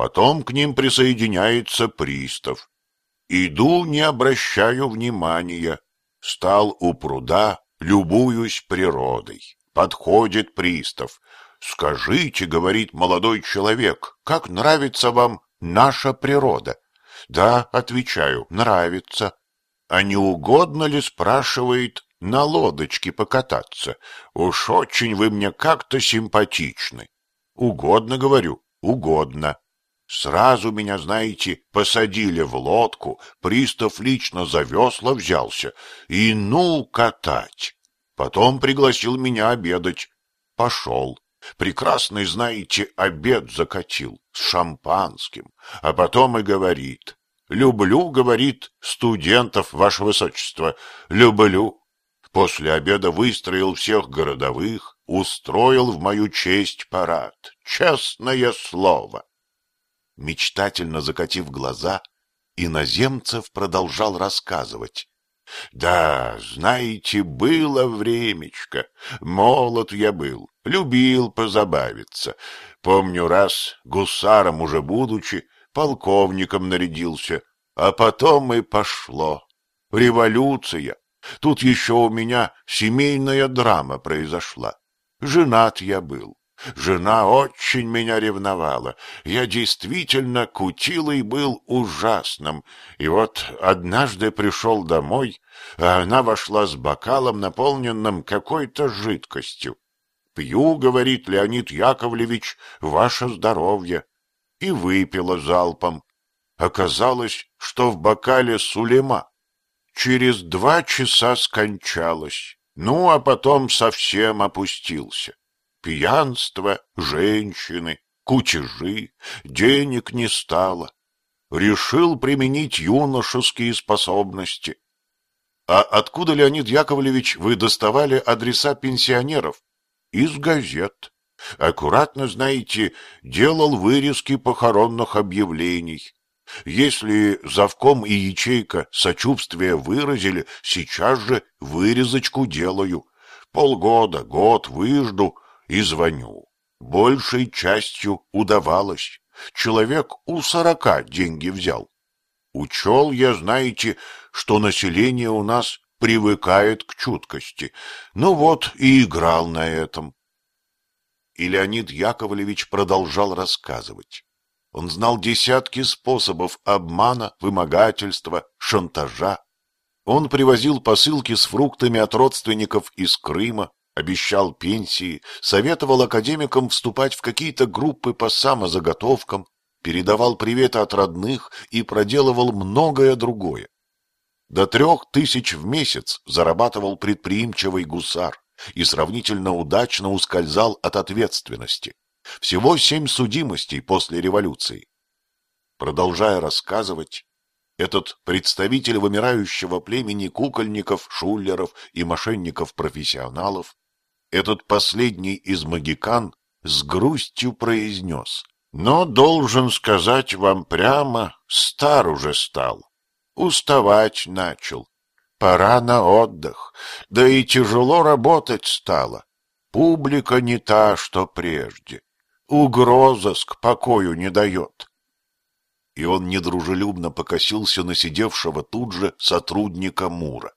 Потом к ним присоединяется пристав. Иду, не обращаю внимания. Стал у пруда, любуюсь природой. Подходит пристав. «Скажите, — говорит молодой человек, — как нравится вам наша природа?» «Да, — отвечаю, — нравится». «А не угодно ли, — спрашивает, — на лодочке покататься? Уж очень вы мне как-то симпатичны». «Угодно, — говорю, — угодно». Сразу меня, знаете, посадили в лодку, пристав лично за весла взялся, и ну катать. Потом пригласил меня обедать. Пошел. Прекрасный, знаете, обед закатил с шампанским, а потом и говорит. «Люблю, — говорит, — студентов, ваше высочество, люблю». После обеда выстроил всех городовых, устроил в мою честь парад. Честное слово мечтательно закатив глаза, иноземцев продолжал рассказывать. Да, знаете, было времечко, молод я был, любил позабавиться. Помню раз, гусаром уже будучи, полковником нарядился, а потом и пошло. Революция. Тут еще у меня семейная драма произошла. Женат я был, Жена очень меня ревновала. Я действительно кутилой был ужасным. И вот однажды пришел домой, а она вошла с бокалом, наполненным какой-то жидкостью. «Пью, — говорит Леонид Яковлевич, — ваше здоровье». И выпила залпом. Оказалось, что в бокале сулема. Через два часа скончалась. Ну, а потом совсем опустился. Пьянство, женщины, кутежи, денег не стало. Решил применить юношеские способности. А откуда, Леонид Яковлевич, вы доставали адреса пенсионеров? Из газет. Аккуратно, знаете, делал вырезки похоронных объявлений. Если завком и ячейка сочувствия выразили, сейчас же вырезочку делаю. Полгода, год выжду, и звоню. Большей частью удавалось. Человек у сорока деньги взял. Учел я, знаете, что население у нас привыкает к чуткости. Ну вот и играл на этом. И Леонид Яковлевич продолжал рассказывать. Он знал десятки способов обмана, вымогательства, шантажа. Он привозил посылки с фруктами от родственников из Крыма, обещал пенсии, советовал академикам вступать в какие-то группы по самозаготовкам, передавал приветы от родных и проделывал многое другое. До трех тысяч в месяц зарабатывал предприимчивый гусар и сравнительно удачно ускользал от ответственности. Всего семь судимостей после революции. Продолжая рассказывать, этот представитель вымирающего племени кукольников, шулеров и мошенников-профессионалов этот последний из магикан с грустью произнес. Но, должен сказать вам прямо, стар уже стал. Уставать начал. Пора на отдых. Да и тяжело работать стало. Публика не та, что прежде. Угрозыск покою не дает. И он недружелюбно покосился на сидевшего тут же сотрудника Мура.